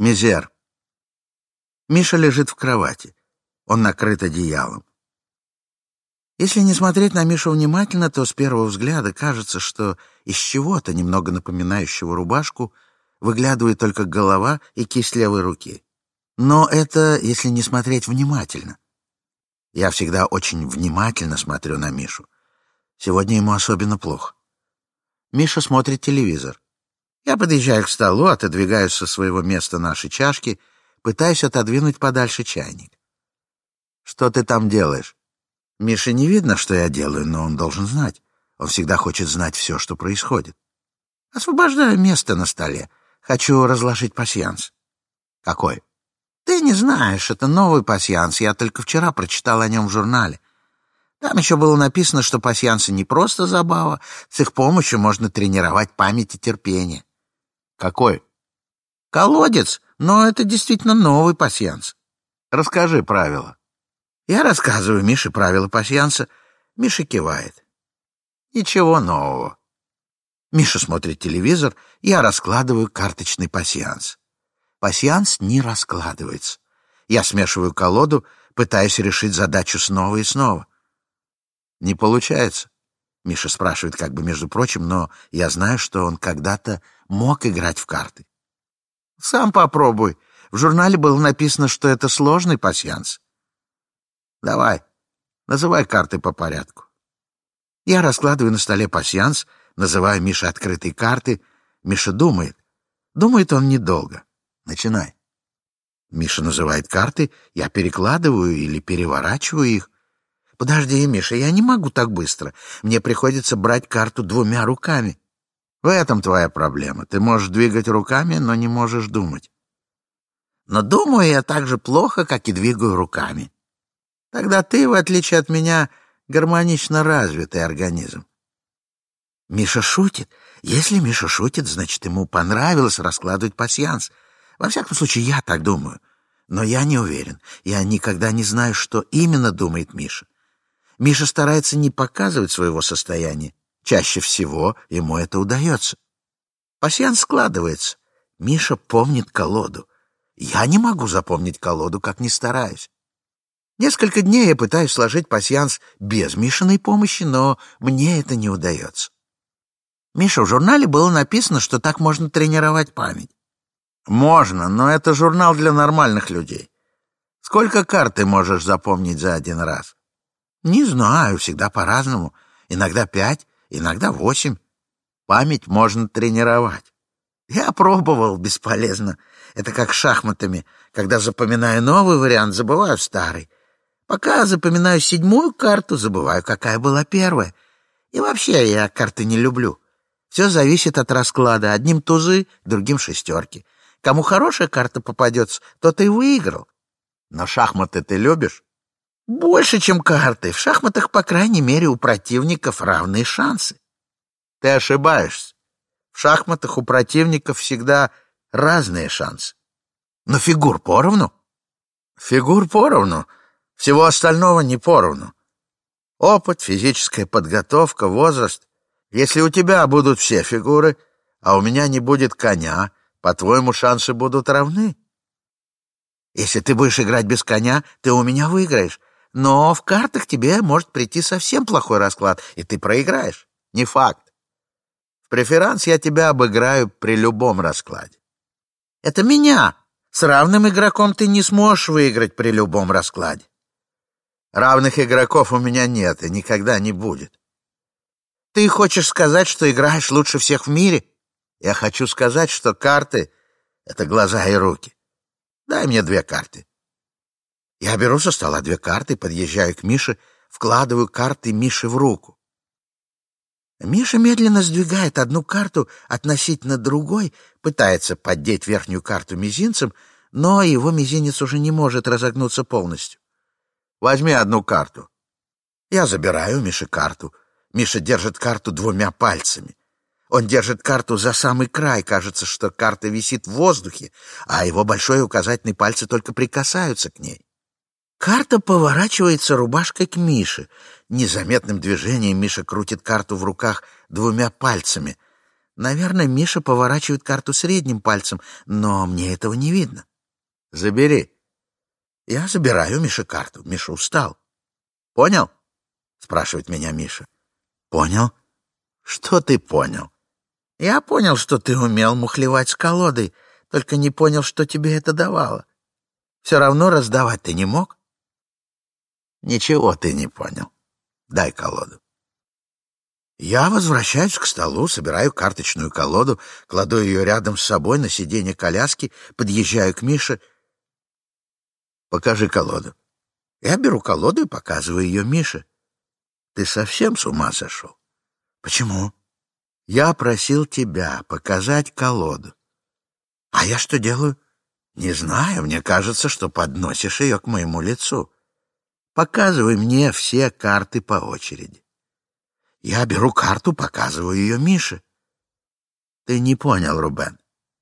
Мизер. Миша лежит в кровати. Он накрыт одеялом. Если не смотреть на Мишу внимательно, то с первого взгляда кажется, что из чего-то, немного напоминающего рубашку, выглядывает только голова и кисть левой руки. Но это если не смотреть внимательно. Я всегда очень внимательно смотрю на Мишу. Сегодня ему особенно плохо. Миша смотрит телевизор. Я подъезжаю к столу, отодвигаю со своего места наши чашки, пытаюсь отодвинуть подальше чайник. «Что ты там делаешь?» Мише не видно, что я делаю, но он должен знать. Он всегда хочет знать все, что происходит. Освобождаю место на столе. Хочу разложить пасьянс. Какой? Ты не знаешь, это новый пасьянс. Я только вчера прочитал о нем в журнале. Там еще было написано, что пасьянсы не просто забава, с их помощью можно тренировать память и терпение. Какой? Колодец, но это действительно новый пасьянс. Расскажи правила. Я рассказываю Мише правила пасьянса. Миша кивает. Ничего нового. Миша смотрит телевизор, я раскладываю карточный пасьянс. Пасьянс не раскладывается. Я смешиваю колоду, пытаясь решить задачу снова и снова. Не получается. Миша спрашивает как бы между прочим, но я знаю, что он когда-то мог играть в карты. Сам попробуй. В журнале было написано, что это сложный пасьянс. Давай, называй карты по порядку. Я раскладываю на столе пасьянс, называю Миша открытой карты. Миша думает. Думает он недолго. Начинай. Миша называет карты, я перекладываю или переворачиваю их. Подожди, Миша, я не могу так быстро. Мне приходится брать карту двумя руками. В этом твоя проблема. Ты можешь двигать руками, но не можешь думать. Но думаю я так же плохо, как и двигаю руками. Тогда ты, в отличие от меня, гармонично развитый организм. Миша шутит. Если Миша шутит, значит, ему понравилось раскладывать пасьянс. Во всяком случае, я так думаю. Но я не уверен. Я никогда не знаю, что именно думает Миша. Миша старается не показывать своего состояния. Чаще всего ему это удается. Пасьянс складывается. Миша помнит колоду. Я не могу запомнить колоду, как ни стараюсь. Несколько дней я пытаюсь сложить пасьянс без Мишиной помощи, но мне это не удается. Миша, в журнале было написано, что так можно тренировать память. Можно, но это журнал для нормальных людей. Сколько карт ты можешь запомнить за один раз? Не знаю, всегда по-разному. Иногда пять, иногда восемь. Память можно тренировать. Я пробовал, бесполезно. Это как шахматами. Когда запоминаю новый вариант, забываю старый. Пока запоминаю седьмую карту, забываю, какая была первая. И вообще я карты не люблю. Все зависит от расклада. Одним тузы, другим шестерки. Кому хорошая карта попадется, тот и выиграл. Но шахматы ты любишь? Больше, чем карты. В шахматах, по крайней мере, у противников равные шансы. Ты ошибаешься. В шахматах у противников всегда разные шансы. Но фигур поровну? Фигур поровну. Всего остального не поровну. Опыт, физическая подготовка, возраст. Если у тебя будут все фигуры, а у меня не будет коня, по-твоему, шансы будут равны? Если ты будешь играть без коня, ты у меня выиграешь. Но в картах тебе может прийти совсем плохой расклад, и ты проиграешь. Не факт. В преферанс я тебя обыграю при любом раскладе. Это меня. С равным игроком ты не сможешь выиграть при любом раскладе. Равных игроков у меня нет и никогда не будет. Ты хочешь сказать, что играешь лучше всех в мире? Я хочу сказать, что карты — это глаза и руки. Дай мне две карты. Я беру со стола две карты, подъезжаю к Мише, вкладываю карты Миши в руку. Миша медленно сдвигает одну карту относительно другой, пытается поддеть верхнюю карту мизинцем, но его мизинец уже не может разогнуться полностью. Возьми одну карту. Я забираю у Миши карту. Миша держит карту двумя пальцами. Он держит карту за самый край. Кажется, что карта висит в воздухе, а его большой и указательный пальцы только прикасаются к ней. Карта поворачивается рубашкой к Мише. Незаметным движением Миша крутит карту в руках двумя пальцами. Наверное, Миша поворачивает карту средним пальцем, но мне этого не видно. Забери. Я забираю Мише карту. Миша устал. Понял? Спрашивает меня Миша. Понял. Что ты понял? Я понял, что ты умел мухлевать с колодой, только не понял, что тебе это давало. Все равно раздавать ты не мог. Ничего ты не понял. Дай колоду. Я возвращаюсь к столу, собираю карточную колоду, кладу ее рядом с собой на сиденье коляски, подъезжаю к Мише. Покажи колоду. Я беру колоду и показываю ее Мише. Ты совсем с ума сошел? Почему? Я просил тебя показать колоду. А я что делаю? Не знаю, мне кажется, что подносишь ее к моему лицу. Показывай мне все карты по очереди. Я беру карту, показываю ее Мише. Ты не понял, Рубен.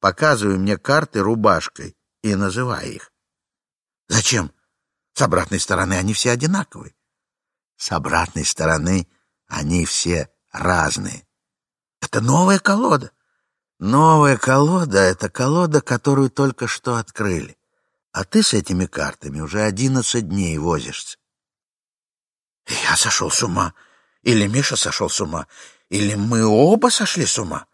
Показывай мне карты рубашкой и называй их. Зачем? С обратной стороны они все одинаковые. С обратной стороны они все разные. Это новая колода. Новая колода — это колода, которую только что открыли. А ты с этими картами уже одиннадцать дней возишься. Я сошел с ума. Или Миша сошел с ума, или мы оба сошли с ума.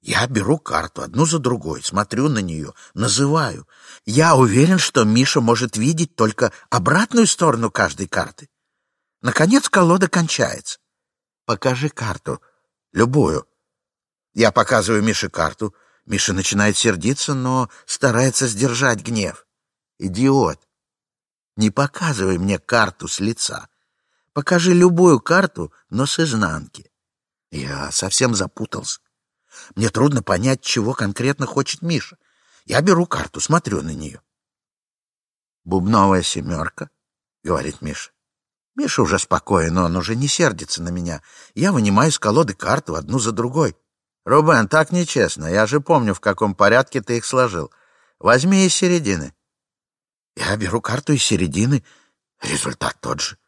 Я беру карту одну за другой, смотрю на нее, называю. Я уверен, что Миша может видеть только обратную сторону каждой карты. Наконец колода кончается. Покажи карту, любую. Я показываю Мише карту. Миша начинает сердиться, но старается сдержать гнев. Идиот! Не показывай мне карту с лица. Покажи любую карту, но с изнанки. Я совсем запутался. Мне трудно понять, чего конкретно хочет Миша. Я беру карту, смотрю на нее. «Бубновая семерка», — говорит Миша. Миша уже спокоен, он уже не сердится на меня. Я вынимаю из колоды карту одну за другой. «Рубен, так нечестно. Я же помню, в каком порядке ты их сложил. Возьми из середины». Я беру карту из середины. Результат тот же.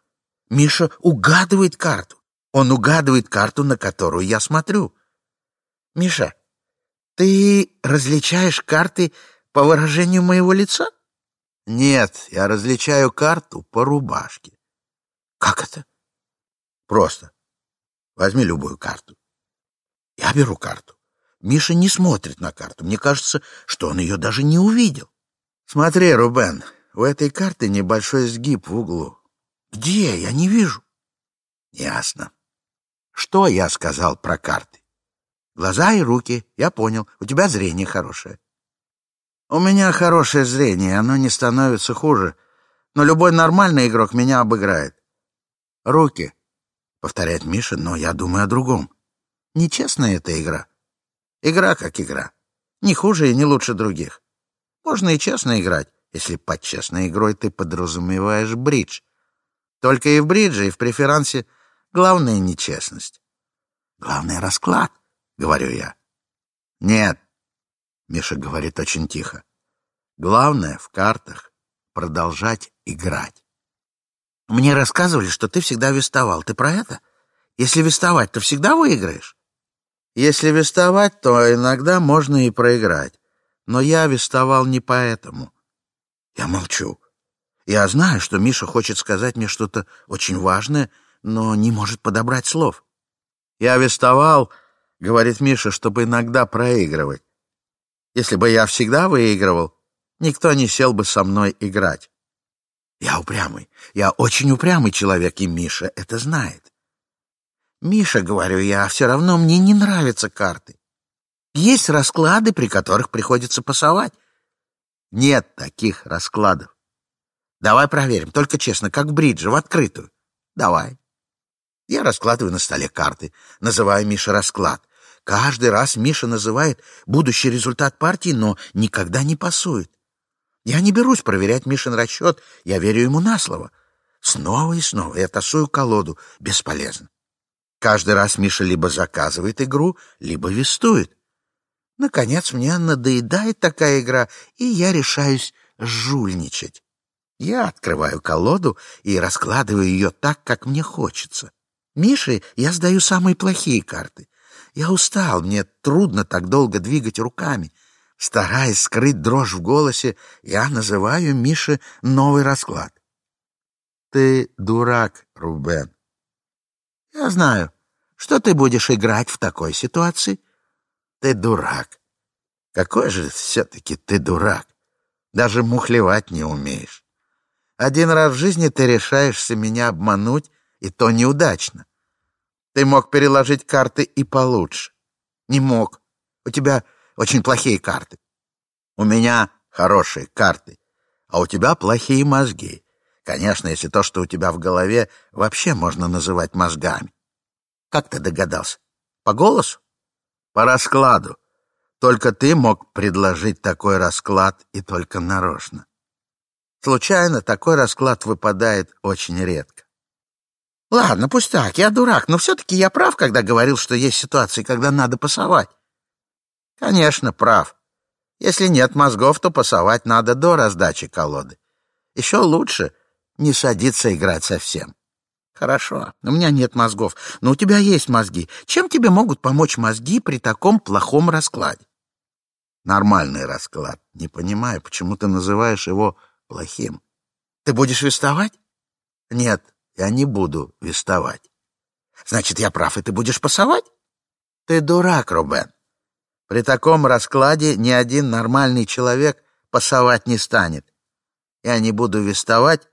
Миша угадывает карту. Он угадывает карту, на которую я смотрю. Миша, ты различаешь карты по выражению моего лица? Нет, я различаю карту по рубашке. Как это? Просто. Возьми любую карту. Я беру карту. Миша не смотрит на карту. Мне кажется, что он ее даже не увидел. Смотри, Рубен, у этой карты небольшой сгиб в углу. Где? Я не вижу. Ясно. Что я сказал про карты? Глаза и руки, я понял. У тебя зрение хорошее. У меня хорошее зрение, оно не становится хуже. Но любой нормальный игрок меня обыграет. Руки, повторяет Миша, но я думаю о другом. Нечестная эта игра. Игра как игра. Не хуже и не лучше других. Можно и честно играть, если под честной игрой ты подразумеваешь бридж. Только и в бридже, и в преферансе главная нечестность. Главный расклад, говорю я. Нет, Миша говорит очень тихо. Главное в картах продолжать играть. Мне рассказывали, что ты всегда вестовал. Ты про это? Если вестовать, то всегда выиграешь? Если вестовать, то иногда можно и проиграть. Но я вестовал не поэтому. Я молчу. Я знаю, что Миша хочет сказать мне что-то очень важное, но не может подобрать слов. «Я вестовал», — говорит Миша, — «чтобы иногда проигрывать. Если бы я всегда выигрывал, никто не сел бы со мной играть. Я упрямый, я очень упрямый человек, и Миша это знает. Миша, говорю я, все равно мне не нравятся карты. Есть расклады, при которых приходится пасовать. Нет таких раскладов. Давай проверим, только честно, как в бридже, в открытую. Давай. Я раскладываю на столе карты, называю Миша расклад. Каждый раз Миша называет будущий результат партии, но никогда не пасует. Я не берусь проверять Мишин расчет, я верю ему на слово. Снова и снова я тасую колоду, бесполезно. Каждый раз Миша либо заказывает игру, либо вестует. Наконец мне надоедает такая игра, и я решаюсь жульничать. Я открываю колоду и раскладываю ее так, как мне хочется. Мише я сдаю самые плохие карты. Я устал, мне трудно так долго двигать руками. Стараясь скрыть дрожь в голосе, я называю Мише новый расклад. Ты дурак, Рубен. Я знаю. Что ты будешь играть в такой ситуации? Ты дурак. Какой же все-таки ты дурак. Даже мухлевать не умеешь. Один раз в жизни ты решаешься меня обмануть, и то неудачно. Ты мог переложить карты и получше. Не мог. У тебя очень плохие карты. У меня хорошие карты, а у тебя плохие мозги. Конечно, если то, что у тебя в голове, вообще можно называть мозгами. Как ты догадался? По голосу? По раскладу. Только ты мог предложить такой расклад и только нарочно. Случайно такой расклад выпадает очень редко. Ладно, пусть так, я дурак, но все-таки я прав, когда говорил, что есть ситуации, когда надо пасовать. Конечно, прав. Если нет мозгов, то пасовать надо до раздачи колоды. Еще лучше не садиться играть совсем. Хорошо, у меня нет мозгов, но у тебя есть мозги. Чем тебе могут помочь мозги при таком плохом раскладе? Нормальный расклад. Не понимаю, почему ты называешь его плохим. Ты будешь вестовать? Нет, я не буду вестовать. Значит, я прав, и ты будешь пасовать? Ты дурак, Рубен. При таком раскладе ни один нормальный человек пасовать не станет. Я не буду вестовать,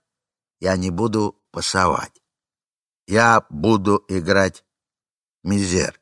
я не буду пасовать. Я буду играть мизер.